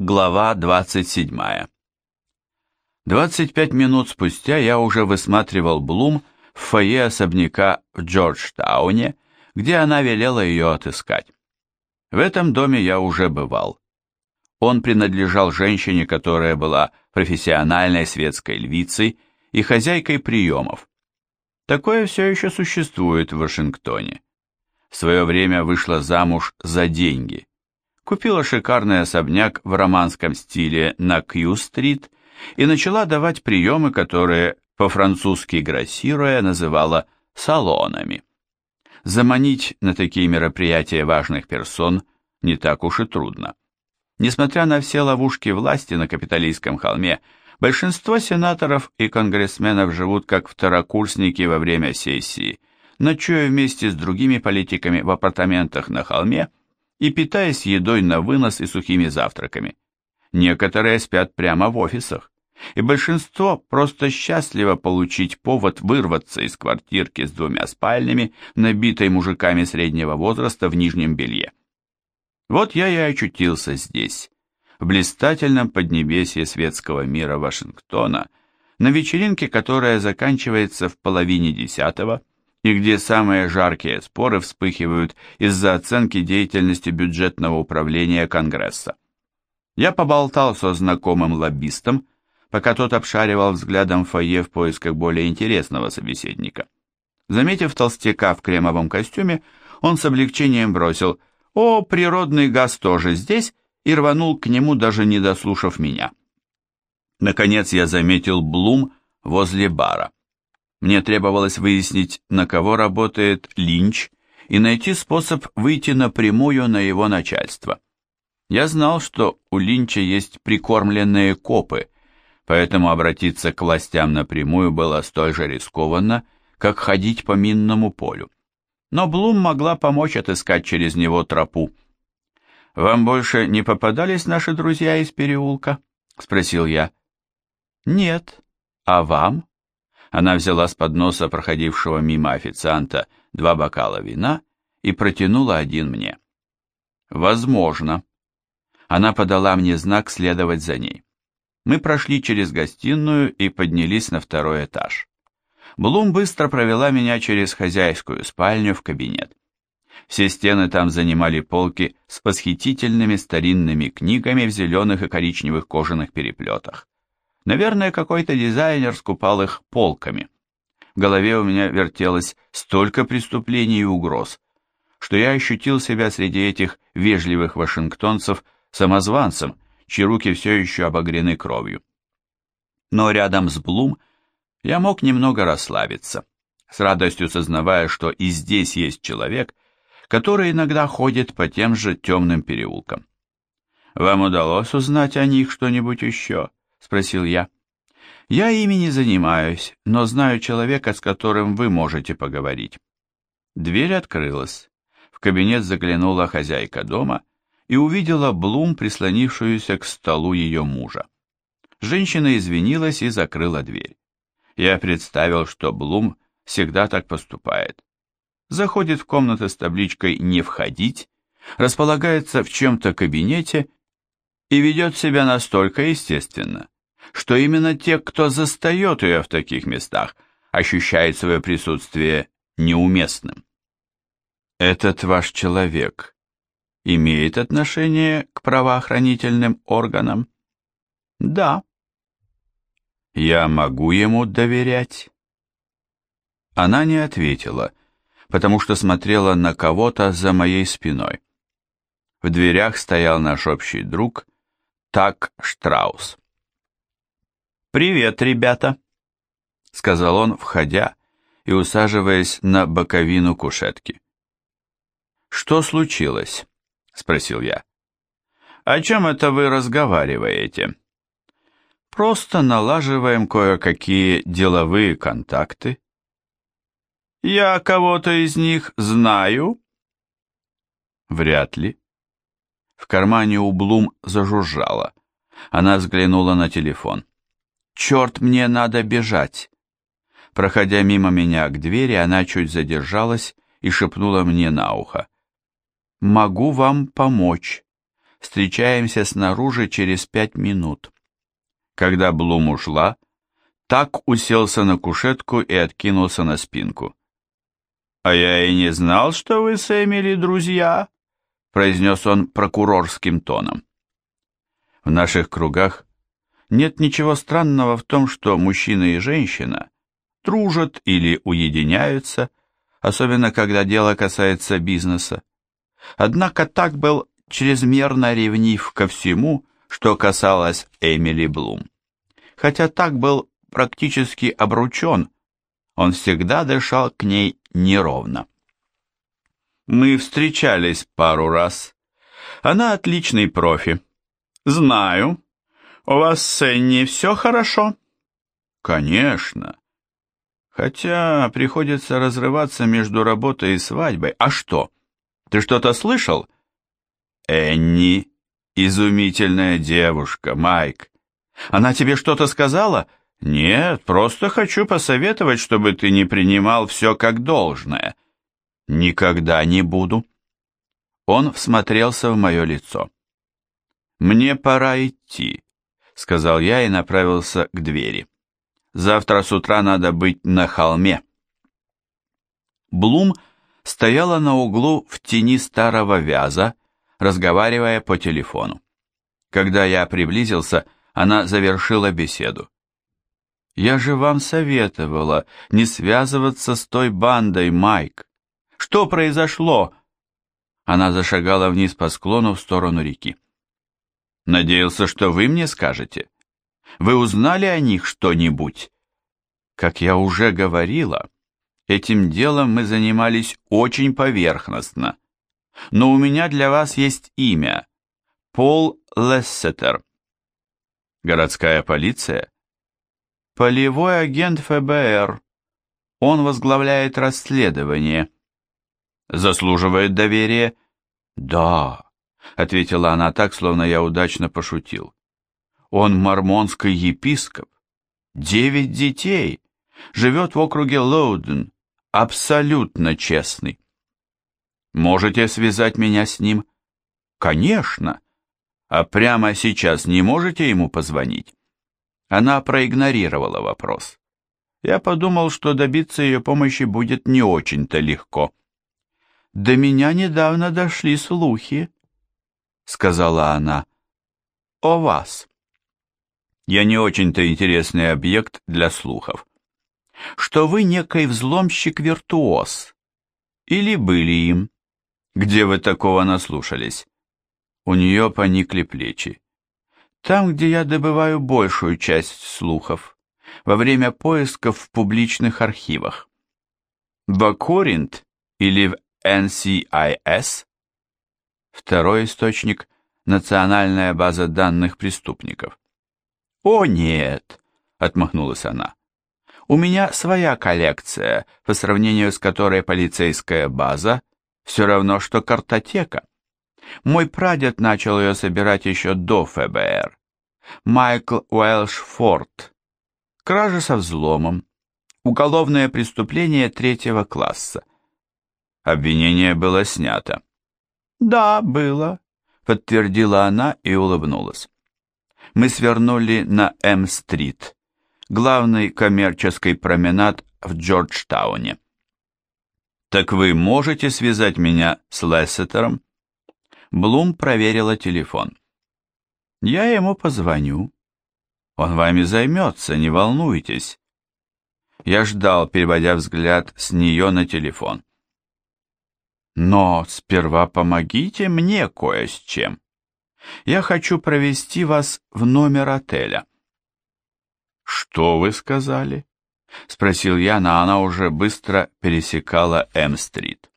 Глава 27. 25 минут спустя я уже высматривал Блум в фойе особняка в Джорджтауне, где она велела ее отыскать. В этом доме я уже бывал. Он принадлежал женщине, которая была профессиональной светской львицей и хозяйкой приемов. Такое все еще существует в Вашингтоне. В свое время вышла замуж за деньги купила шикарный особняк в романском стиле на Кью-стрит и начала давать приемы, которые, по-французски грассируя, называла салонами. Заманить на такие мероприятия важных персон не так уж и трудно. Несмотря на все ловушки власти на капиталистском холме, большинство сенаторов и конгрессменов живут как второкурсники во время сессии, ночуя вместе с другими политиками в апартаментах на холме и питаясь едой на вынос и сухими завтраками. Некоторые спят прямо в офисах, и большинство просто счастливо получить повод вырваться из квартирки с двумя спальнями, набитой мужиками среднего возраста в нижнем белье. Вот я и очутился здесь, в блистательном поднебесье светского мира Вашингтона, на вечеринке, которая заканчивается в половине десятого, и где самые жаркие споры вспыхивают из-за оценки деятельности бюджетного управления Конгресса. Я поболтал со знакомым лоббистом, пока тот обшаривал взглядом фойе в поисках более интересного собеседника. Заметив толстяка в кремовом костюме, он с облегчением бросил «О, природный газ тоже здесь!» и рванул к нему, даже не дослушав меня. Наконец я заметил Блум возле бара. Мне требовалось выяснить, на кого работает Линч, и найти способ выйти напрямую на его начальство. Я знал, что у Линча есть прикормленные копы, поэтому обратиться к властям напрямую было столь же рискованно, как ходить по минному полю. Но Блум могла помочь отыскать через него тропу. «Вам больше не попадались наши друзья из переулка?» — спросил я. «Нет. А вам?» Она взяла с подноса проходившего мимо официанта два бокала вина и протянула один мне. «Возможно». Она подала мне знак следовать за ней. Мы прошли через гостиную и поднялись на второй этаж. Блум быстро провела меня через хозяйскую спальню в кабинет. Все стены там занимали полки с восхитительными старинными книгами в зеленых и коричневых кожаных переплетах. Наверное, какой-то дизайнер скупал их полками. В голове у меня вертелось столько преступлений и угроз, что я ощутил себя среди этих вежливых вашингтонцев самозванцем, чьи руки все еще обогрены кровью. Но рядом с Блум я мог немного расслабиться, с радостью сознавая, что и здесь есть человек, который иногда ходит по тем же темным переулкам. Вам удалось узнать о них что-нибудь еще? — спросил я. «Я ими не занимаюсь, но знаю человека, с которым вы можете поговорить». Дверь открылась. В кабинет заглянула хозяйка дома и увидела Блум, прислонившуюся к столу ее мужа. Женщина извинилась и закрыла дверь. Я представил, что Блум всегда так поступает. Заходит в комнату с табличкой «Не входить», располагается в чем-то кабинете и ведет себя настолько естественно, что именно те, кто застает ее в таких местах, ощущают свое присутствие неуместным. Этот ваш человек имеет отношение к правоохранительным органам? Да. Я могу ему доверять? Она не ответила, потому что смотрела на кого-то за моей спиной. В дверях стоял наш общий друг Так Штраус. «Привет, ребята», — сказал он, входя и усаживаясь на боковину кушетки. «Что случилось?» — спросил я. «О чем это вы разговариваете?» «Просто налаживаем кое-какие деловые контакты». «Я кого-то из них знаю?» «Вряд ли». В кармане у Блум зажужжало. Она взглянула на телефон. «Черт, мне надо бежать!» Проходя мимо меня к двери, она чуть задержалась и шепнула мне на ухо. «Могу вам помочь. встречаемся снаружи через пять минут. Когда Блум ушла, так уселся на кушетку и откинулся на спинку. «А я и не знал, что вы с Эмили друзья», — произнес он прокурорским тоном. В наших кругах нет ничего странного в том, что мужчина и женщина дружат или уединяются, особенно когда дело касается бизнеса. Однако так был чрезмерно ревнив ко всему, что касалось Эмили Блум. Хотя так был практически обручен, он всегда дышал к ней неровно. Мы встречались пару раз. Она отличный профи. Знаю. У вас с Энни все хорошо? Конечно. Хотя приходится разрываться между работой и свадьбой. А что? Ты что-то слышал? Энни — изумительная девушка, Майк. Она тебе что-то сказала? Нет, просто хочу посоветовать, чтобы ты не принимал все как должное. Никогда не буду. Он всмотрелся в мое лицо. Мне пора идти, сказал я и направился к двери. Завтра с утра надо быть на холме. Блум стояла на углу в тени старого вяза, разговаривая по телефону. Когда я приблизился, она завершила беседу. «Я же вам советовала не связываться с той бандой, Майк. Что произошло?» Она зашагала вниз по склону в сторону реки. «Надеялся, что вы мне скажете. Вы узнали о них что-нибудь?» «Как я уже говорила, этим делом мы занимались очень поверхностно. Но у меня для вас есть имя. Пол Лессетер. Городская полиция? Полевой агент ФБР. Он возглавляет расследование. Заслуживает доверия? Да, ответила она так, словно я удачно пошутил. Он мормонский епископ. Девять детей. Живет в округе Лоуден. Абсолютно честный. Можете связать меня с ним? Конечно. А прямо сейчас не можете ему позвонить? Она проигнорировала вопрос. Я подумал, что добиться ее помощи будет не очень-то легко. «До меня недавно дошли слухи», — сказала она, — «о вас». Я не очень-то интересный объект для слухов. Что вы некий взломщик-виртуоз. Или были им. Где вы такого наслушались? У нее поникли плечи. Там, где я добываю большую часть слухов, во время поисков в публичных архивах. В Акоринт или в NCIS? Второй источник – Национальная база данных преступников. «О, нет!» – отмахнулась она. «У меня своя коллекция, по сравнению с которой полицейская база – все равно, что картотека. Мой прадед начал ее собирать еще до ФБР. Майкл Уэлшфорд. Кража со взломом. Уголовное преступление третьего класса. Обвинение было снято. «Да, было», — подтвердила она и улыбнулась. Мы свернули на М-стрит, главный коммерческий променад в Джорджтауне. «Так вы можете связать меня с Лессетером?» Блум проверила телефон. «Я ему позвоню. Он вами займется, не волнуйтесь». Я ждал, переводя взгляд с нее на телефон. «Но сперва помогите мне кое с чем. Я хочу провести вас в номер отеля». «Что вы сказали?» — спросил я, но она уже быстро пересекала М-стрит.